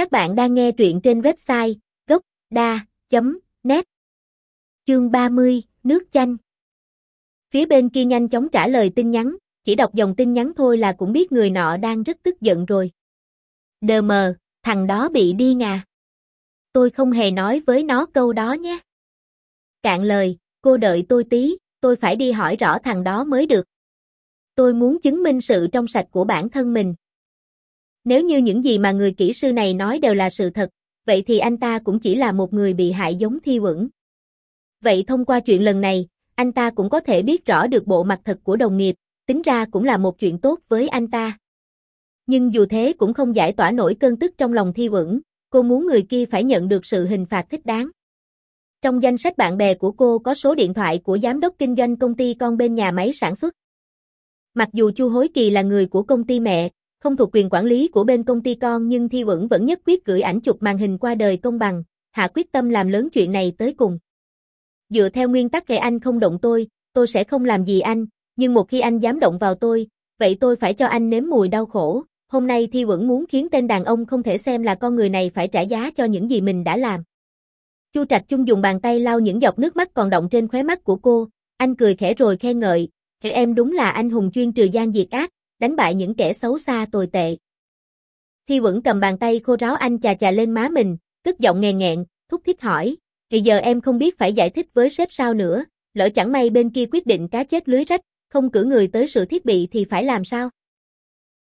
Các bạn đang nghe truyện trên website gốc.da.net Chương 30, nước chanh Phía bên kia nhanh chóng trả lời tin nhắn, chỉ đọc dòng tin nhắn thôi là cũng biết người nọ đang rất tức giận rồi. Đờ mờ, thằng đó bị điên à. Tôi không hề nói với nó câu đó nhé. Cạn lời, cô đợi tôi tí, tôi phải đi hỏi rõ thằng đó mới được. Tôi muốn chứng minh sự trong sạch của bản thân mình. Nếu như những gì mà người kỹ sư này nói đều là sự thật, vậy thì anh ta cũng chỉ là một người bị hại giống thi quẩn. Vậy thông qua chuyện lần này, anh ta cũng có thể biết rõ được bộ mặt thật của đồng nghiệp, tính ra cũng là một chuyện tốt với anh ta. Nhưng dù thế cũng không giải tỏa nổi cơn tức trong lòng thi quẩn, cô muốn người kia phải nhận được sự hình phạt thích đáng. Trong danh sách bạn bè của cô có số điện thoại của giám đốc kinh doanh công ty con bên nhà máy sản xuất. Mặc dù Chu Hối Kỳ là người của công ty mẹ, không thuộc quyền quản lý của bên công ty con nhưng Thi Quẩn vẫn nhất quyết gửi ảnh chụp màn hình qua đời công bằng, hạ quyết tâm làm lớn chuyện này tới cùng. Dựa theo nguyên tắc kẻ anh không động tôi, tôi sẽ không làm gì anh, nhưng một khi anh dám động vào tôi, vậy tôi phải cho anh nếm mùi đau khổ. Hôm nay Thi Quẩn muốn khiến tên đàn ông không thể xem là con người này phải trả giá cho những gì mình đã làm. Chu Trạch Trung dùng bàn tay lau những giọt nước mắt còn động trên khóe mắt của cô, anh cười khẽ rồi khen ngợi, em đúng là anh hùng chuyên trừ gian diệt ác, đánh bại những kẻ xấu xa tồi tệ. Thi Quẩn cầm bàn tay khô ráo anh chà chà lên má mình, tức giọng nghèn nghẹn, thúc thích hỏi, thì giờ em không biết phải giải thích với sếp sao nữa, lỡ chẳng may bên kia quyết định cá chết lưới rách, không cử người tới sửa thiết bị thì phải làm sao?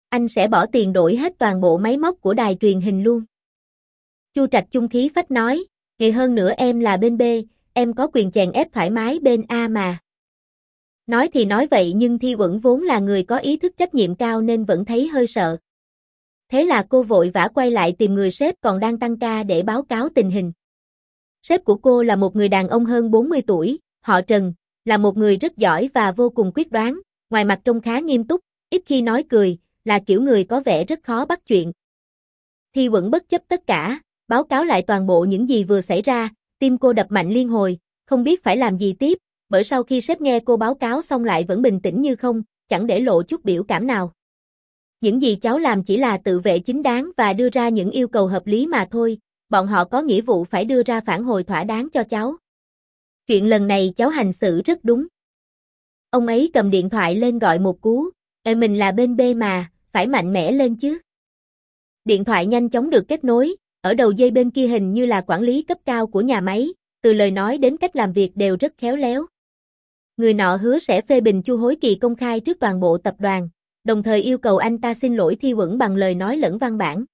Anh sẽ bỏ tiền đổi hết toàn bộ máy móc của đài truyền hình luôn. Chu Trạch trung khí phách nói, ngày hơn nữa em là bên B, em có quyền chèn ép thoải mái bên A mà. Nói thì nói vậy nhưng Thi Uẩn vốn là người có ý thức trách nhiệm cao nên vẫn thấy hơi sợ. Thế là cô vội vã quay lại tìm người sếp còn đang tăng ca để báo cáo tình hình. Sếp của cô là một người đàn ông hơn 40 tuổi, họ Trần, là một người rất giỏi và vô cùng quyết đoán, ngoài mặt trông khá nghiêm túc, ít khi nói cười, là kiểu người có vẻ rất khó bắt chuyện. Thi Uẩn bất chấp tất cả, báo cáo lại toàn bộ những gì vừa xảy ra, tim cô đập mạnh liên hồi, không biết phải làm gì tiếp, bởi sau khi sếp nghe cô báo cáo xong lại vẫn bình tĩnh như không, chẳng để lộ chút biểu cảm nào. Những gì cháu làm chỉ là tự vệ chính đáng và đưa ra những yêu cầu hợp lý mà thôi, bọn họ có nghĩa vụ phải đưa ra phản hồi thỏa đáng cho cháu. Chuyện lần này cháu hành xử rất đúng. Ông ấy cầm điện thoại lên gọi một cú, Ê mình là bên B mà, phải mạnh mẽ lên chứ. Điện thoại nhanh chóng được kết nối, ở đầu dây bên kia hình như là quản lý cấp cao của nhà máy, từ lời nói đến cách làm việc đều rất khéo léo. Người nọ hứa sẽ phê bình Chu Hối Kỳ công khai trước toàn bộ tập đoàn, đồng thời yêu cầu anh ta xin lỗi Thi Quẩn bằng lời nói lẫn văn bản.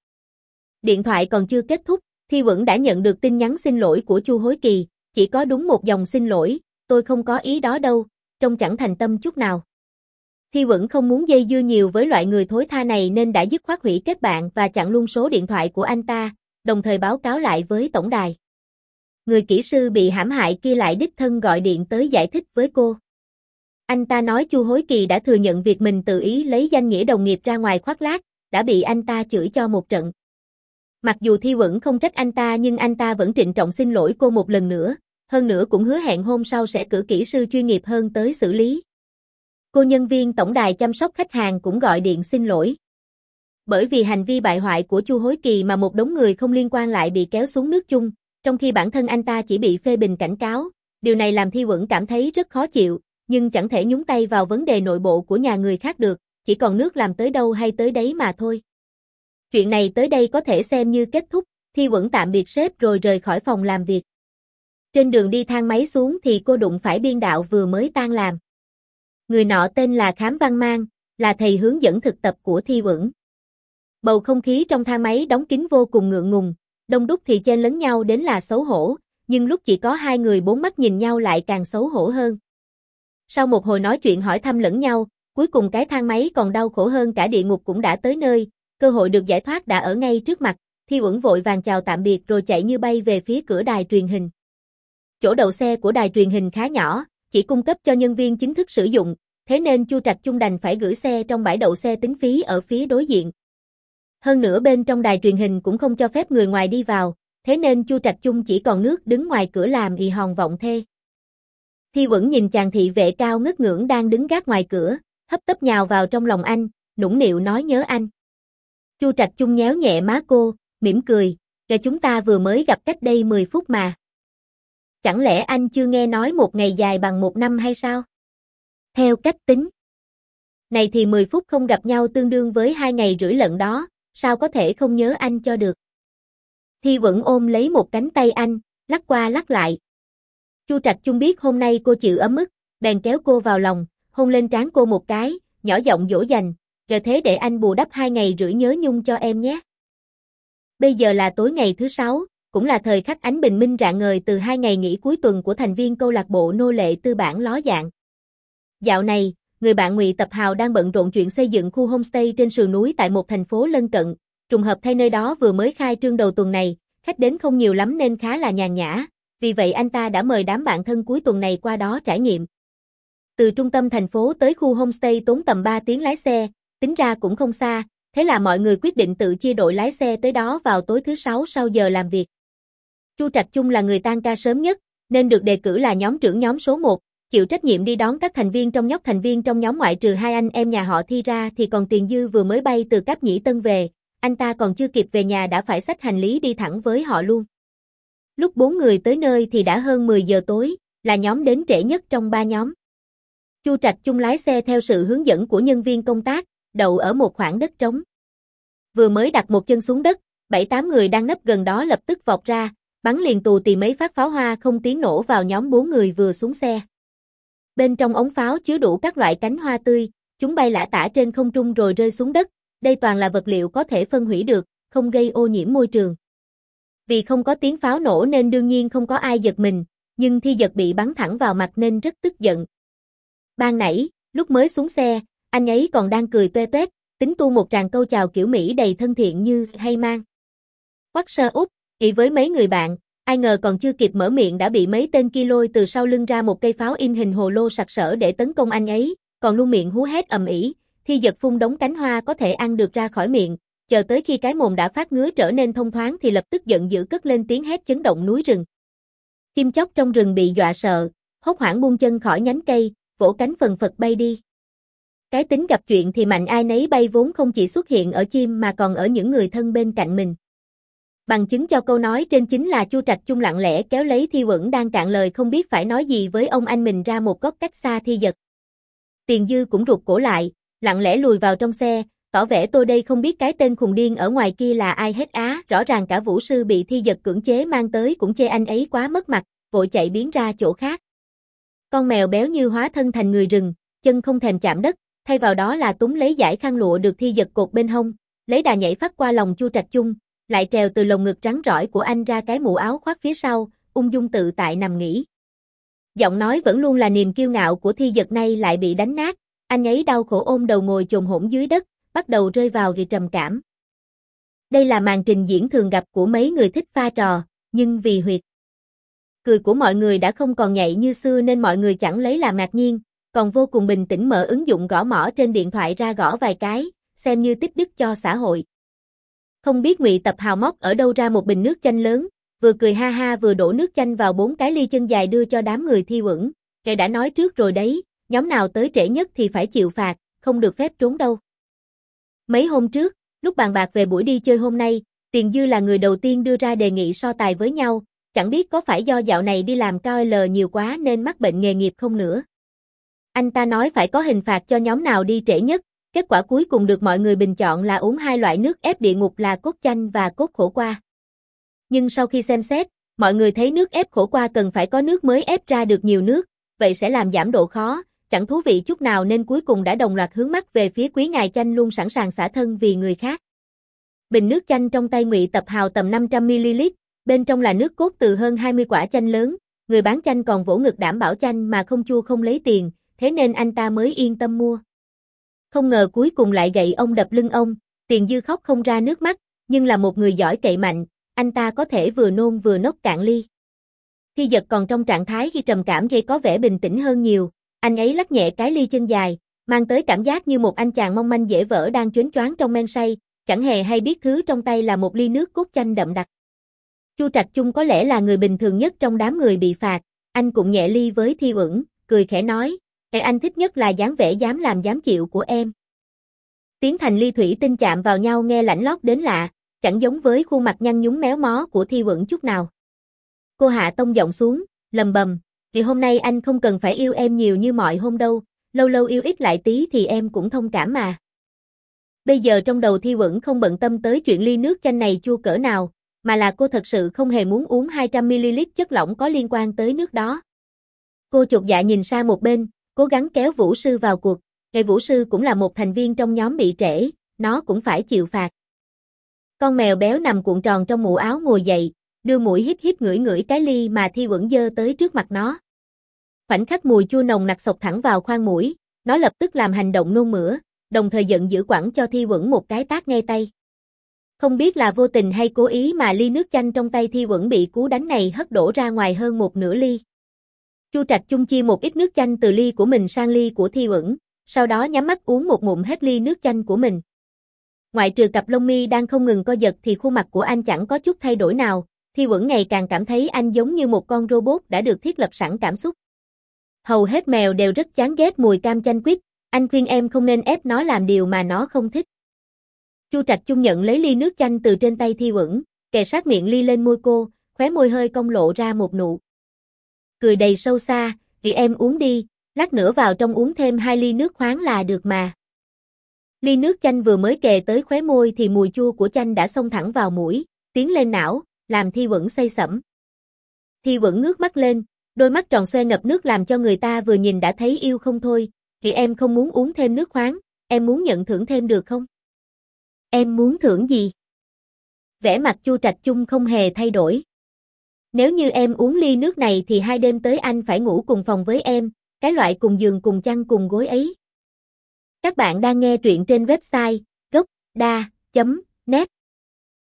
Điện thoại còn chưa kết thúc, Thi Quẩn đã nhận được tin nhắn xin lỗi của Chu Hối Kỳ, chỉ có đúng một dòng xin lỗi, tôi không có ý đó đâu, trông chẳng thành tâm chút nào. Thi Quẩn không muốn dây dưa nhiều với loại người thối tha này nên đã dứt khoát hủy kết bạn và chặn luôn số điện thoại của anh ta, đồng thời báo cáo lại với tổng đài người kỹ sư bị hãm hại kia lại đích thân gọi điện tới giải thích với cô. Anh ta nói Chu Hối Kỳ đã thừa nhận việc mình tự ý lấy danh nghĩa đồng nghiệp ra ngoài khoác lác, đã bị anh ta chửi cho một trận. Mặc dù Thi Quẩn không trách anh ta nhưng anh ta vẫn trịnh trọng xin lỗi cô một lần nữa, hơn nữa cũng hứa hẹn hôm sau sẽ cử kỹ sư chuyên nghiệp hơn tới xử lý. Cô nhân viên tổng đài chăm sóc khách hàng cũng gọi điện xin lỗi. Bởi vì hành vi bại hoại của Chu Hối Kỳ mà một đống người không liên quan lại bị kéo xuống nước chung, trong khi bản thân anh ta chỉ bị phê bình cảnh cáo, điều này làm Thi Quẩn cảm thấy rất khó chịu, nhưng chẳng thể nhúng tay vào vấn đề nội bộ của nhà người khác được, chỉ còn nước làm tới đâu hay tới đấy mà thôi. Chuyện này tới đây có thể xem như kết thúc, Thi Quẩn tạm biệt sếp rồi rời khỏi phòng làm việc. Trên đường đi thang máy xuống thì cô đụng phải biên đạo vừa mới tan làm. Người nọ tên là Khám Văn Mang, là thầy hướng dẫn thực tập của Thi Quẩn. Bầu không khí trong thang máy đóng kín vô cùng ngượng ngùng, đông đúc thì chen lấn nhau đến là xấu hổ, nhưng lúc chỉ có hai người bốn mắt nhìn nhau lại càng xấu hổ hơn. Sau một hồi nói chuyện hỏi thăm lẫn nhau, cuối cùng cái thang máy còn đau khổ hơn cả địa ngục cũng đã tới nơi, cơ hội được giải thoát đã ở ngay trước mặt, Thi Uẩn vội vàng chào tạm biệt rồi chạy như bay về phía cửa đài truyền hình. Chỗ đậu xe của đài truyền hình khá nhỏ, chỉ cung cấp cho nhân viên chính thức sử dụng, thế nên Chu Trạch Trung đành phải gửi xe trong bãi đậu xe tính phí ở phía đối diện. Hơn nữa bên trong đài truyền hình cũng không cho phép người ngoài đi vào, thế nên Chu Trạch Chung chỉ còn nước đứng ngoài cửa làm y hòn vọng thê. Thi vẫn nhìn chàng thị vệ cao ngất ngưỡng đang đứng gác ngoài cửa, hấp tấp nhào vào trong lòng anh, nũng nịu nói nhớ anh. Chu Trạch Chung nhéo nhẹ má cô, mỉm cười, "Kể chúng ta vừa mới gặp cách đây 10 phút mà." Chẳng lẽ anh chưa nghe nói một ngày dài bằng một năm hay sao? Theo cách tính. Này thì 10 phút không gặp nhau tương đương với hai ngày rưỡi lận đó, sao có thể không nhớ anh cho được. Thi vẫn ôm lấy một cánh tay anh, lắc qua lắc lại. Chu Trạch Chung biết hôm nay cô chịu ấm ức, bèn kéo cô vào lòng, hôn lên trán cô một cái, nhỏ giọng dỗ dành, giờ thế để anh bù đắp hai ngày rưỡi nhớ nhung cho em nhé. Bây giờ là tối ngày thứ sáu, cũng là thời khắc ánh bình minh rạng ngời từ hai ngày nghỉ cuối tuần của thành viên câu lạc bộ nô lệ tư bản ló dạng. Dạo này, người bạn Ngụy Tập Hào đang bận rộn chuyện xây dựng khu homestay trên sườn núi tại một thành phố lân cận, trùng hợp thay nơi đó vừa mới khai trương đầu tuần này, khách đến không nhiều lắm nên khá là nhàn nhã, vì vậy anh ta đã mời đám bạn thân cuối tuần này qua đó trải nghiệm. Từ trung tâm thành phố tới khu homestay tốn tầm 3 tiếng lái xe, tính ra cũng không xa, thế là mọi người quyết định tự chia đội lái xe tới đó vào tối thứ sáu sau giờ làm việc. Chu Trạch Chung là người tan ca sớm nhất, nên được đề cử là nhóm trưởng nhóm số 1, chịu trách nhiệm đi đón các thành viên trong nhóc thành viên trong nhóm ngoại trừ hai anh em nhà họ thi ra thì còn tiền dư vừa mới bay từ Cáp Nhĩ Tân về, anh ta còn chưa kịp về nhà đã phải xách hành lý đi thẳng với họ luôn. Lúc bốn người tới nơi thì đã hơn 10 giờ tối, là nhóm đến trễ nhất trong ba nhóm. Chu Trạch chung lái xe theo sự hướng dẫn của nhân viên công tác, đậu ở một khoảng đất trống. Vừa mới đặt một chân xuống đất, bảy tám người đang nấp gần đó lập tức vọt ra, bắn liền tù tì mấy phát pháo hoa không tiếng nổ vào nhóm bốn người vừa xuống xe. Bên trong ống pháo chứa đủ các loại cánh hoa tươi, chúng bay lả tả trên không trung rồi rơi xuống đất, đây toàn là vật liệu có thể phân hủy được, không gây ô nhiễm môi trường. Vì không có tiếng pháo nổ nên đương nhiên không có ai giật mình, nhưng thi giật bị bắn thẳng vào mặt nên rất tức giận. Ban nãy, lúc mới xuống xe, anh ấy còn đang cười toe toét, tính tu một tràng câu chào kiểu Mỹ đầy thân thiện như hay mang. Quắc sơ úp, ý với mấy người bạn, ai ngờ còn chưa kịp mở miệng đã bị mấy tên kia lôi từ sau lưng ra một cây pháo in hình hồ lô sặc sỡ để tấn công anh ấy, còn luôn miệng hú hét ầm ĩ, thi giật phun đống cánh hoa có thể ăn được ra khỏi miệng, chờ tới khi cái mồm đã phát ngứa trở nên thông thoáng thì lập tức giận dữ cất lên tiếng hét chấn động núi rừng. Chim chóc trong rừng bị dọa sợ, hốt hoảng buông chân khỏi nhánh cây, vỗ cánh phần phật bay đi. Cái tính gặp chuyện thì mạnh ai nấy bay vốn không chỉ xuất hiện ở chim mà còn ở những người thân bên cạnh mình. Bằng chứng cho câu nói trên chính là Chu Trạch Chung lặng lẽ kéo lấy Thi Quẩn đang cạn lời không biết phải nói gì với ông anh mình ra một góc cách xa Thi Giật. Tiền Dư cũng rụt cổ lại, lặng lẽ lùi vào trong xe, tỏ vẻ tôi đây không biết cái tên khùng điên ở ngoài kia là ai hết á, rõ ràng cả vũ sư bị Thi Giật cưỡng chế mang tới cũng chê anh ấy quá mất mặt, vội chạy biến ra chỗ khác. Con mèo béo như hóa thân thành người rừng, chân không thèm chạm đất, thay vào đó là túng lấy giải khăn lụa được Thi Giật cột bên hông, lấy đà nhảy phát qua lòng Chu Trạch Chung, lại trèo từ lồng ngực trắng rõi của anh ra cái mũ áo khoác phía sau, ung dung tự tại nằm nghỉ. Giọng nói vẫn luôn là niềm kiêu ngạo của thi giật nay lại bị đánh nát, anh ấy đau khổ ôm đầu ngồi chồm hỗn dưới đất, bắt đầu rơi vào vì trầm cảm. Đây là màn trình diễn thường gặp của mấy người thích pha trò, nhưng vì huyệt. Cười của mọi người đã không còn nhạy như xưa nên mọi người chẳng lấy làm ngạc nhiên, còn vô cùng bình tĩnh mở ứng dụng gõ mỏ trên điện thoại ra gõ vài cái, xem như tích đức cho xã hội. Không biết Ngụy Tập Hào móc ở đâu ra một bình nước chanh lớn, vừa cười ha ha vừa đổ nước chanh vào bốn cái ly chân dài đưa cho đám người thi uẩn. Kẻ đã nói trước rồi đấy, nhóm nào tới trễ nhất thì phải chịu phạt, không được phép trốn đâu. Mấy hôm trước, lúc bàn bạc về buổi đi chơi hôm nay, Tiền Dư là người đầu tiên đưa ra đề nghị so tài với nhau, chẳng biết có phải do dạo này đi làm cao L nhiều quá nên mắc bệnh nghề nghiệp không nữa. Anh ta nói phải có hình phạt cho nhóm nào đi trễ nhất, Kết quả cuối cùng được mọi người bình chọn là uống hai loại nước ép địa ngục là cốt chanh và cốt khổ qua. Nhưng sau khi xem xét, mọi người thấy nước ép khổ qua cần phải có nước mới ép ra được nhiều nước, vậy sẽ làm giảm độ khó, chẳng thú vị chút nào nên cuối cùng đã đồng loạt hướng mắt về phía quý ngài chanh luôn sẵn sàng xả thân vì người khác. Bình nước chanh trong tay Ngụy Tập Hào tầm 500ml, bên trong là nước cốt từ hơn 20 quả chanh lớn, người bán chanh còn vỗ ngực đảm bảo chanh mà không chua không lấy tiền, thế nên anh ta mới yên tâm mua. Không ngờ cuối cùng lại gậy ông đập lưng ông, tiền dư khóc không ra nước mắt, nhưng là một người giỏi cậy mạnh, anh ta có thể vừa nôn vừa nốc cạn ly. Khi giật còn trong trạng thái khi trầm cảm gây có vẻ bình tĩnh hơn nhiều, anh ấy lắc nhẹ cái ly chân dài, mang tới cảm giác như một anh chàng mong manh dễ vỡ đang chuyến choáng trong men say, chẳng hề hay biết thứ trong tay là một ly nước cốt chanh đậm đặc. Chu Trạch Chung có lẽ là người bình thường nhất trong đám người bị phạt, anh cũng nhẹ ly với Thi Uẩn, cười khẽ nói, cái anh thích nhất là dáng vẻ dám làm dám chịu của em. Tiếng thành ly thủy tinh chạm vào nhau nghe lạnh lót đến lạ, chẳng giống với khuôn mặt nhăn nhúm méo mó của Thi Quẩn chút nào. Cô hạ tông giọng xuống, lầm bầm, vì hôm nay anh không cần phải yêu em nhiều như mọi hôm đâu, lâu lâu yêu ít lại tí thì em cũng thông cảm mà. Bây giờ trong đầu Thi Quẩn không bận tâm tới chuyện ly nước chanh này chua cỡ nào, mà là cô thật sự không hề muốn uống 200ml chất lỏng có liên quan tới nước đó. Cô chột dạ nhìn sang một bên, cố gắng kéo Vũ Sư vào cuộc, ngày Vũ Sư cũng là một thành viên trong nhóm bị trễ, nó cũng phải chịu phạt. Con mèo béo nằm cuộn tròn trong mũ áo ngồi dậy, đưa mũi hít hít ngửi ngửi cái ly mà Thi Quẩn dơ tới trước mặt nó. Khoảnh khắc mùi chua nồng nặc sộc thẳng vào khoang mũi, nó lập tức làm hành động nôn mửa, đồng thời giận dữ quẳng cho Thi Quẩn một cái tát ngay tay. Không biết là vô tình hay cố ý mà ly nước chanh trong tay Thi Quẩn bị cú đánh này hất đổ ra ngoài hơn một nửa ly. Chu Trạch chung chia một ít nước chanh từ ly của mình sang ly của Thi Uẩn, sau đó nhắm mắt uống một ngụm hết ly nước chanh của mình. Ngoại trừ cặp lông mi đang không ngừng co giật thì khuôn mặt của anh chẳng có chút thay đổi nào, Thi Uẩn ngày càng cảm thấy anh giống như một con robot đã được thiết lập sẵn cảm xúc. Hầu hết mèo đều rất chán ghét mùi cam chanh quýt, anh khuyên em không nên ép nó làm điều mà nó không thích. Chu Trạch Chung nhận lấy ly nước chanh từ trên tay Thi Uẩn, kề sát miệng ly lên môi cô, khóe môi hơi cong lộ ra một nụ. Cười đầy sâu xa, "Chị em uống đi, lát nữa vào trong uống thêm hai ly nước khoáng là được mà." Ly nước chanh vừa mới kề tới khóe môi thì mùi chua của chanh đã xông thẳng vào mũi, tiến lên não, làm Thi vững say sẩm. Thi vững ngước mắt lên, đôi mắt tròn xoe ngập nước làm cho người ta vừa nhìn đã thấy yêu không thôi, "Chị em không muốn uống thêm nước khoáng, em muốn nhận thưởng thêm được không?" Em muốn thưởng gì? Vẻ mặt Chu Trạch Chung không hề thay đổi. Nếu như em uống ly nước này thì hai đêm tới anh phải ngủ cùng phòng với em, cái loại cùng giường cùng chăn cùng gối ấy. Các bạn đang nghe truyện trên website gocda.net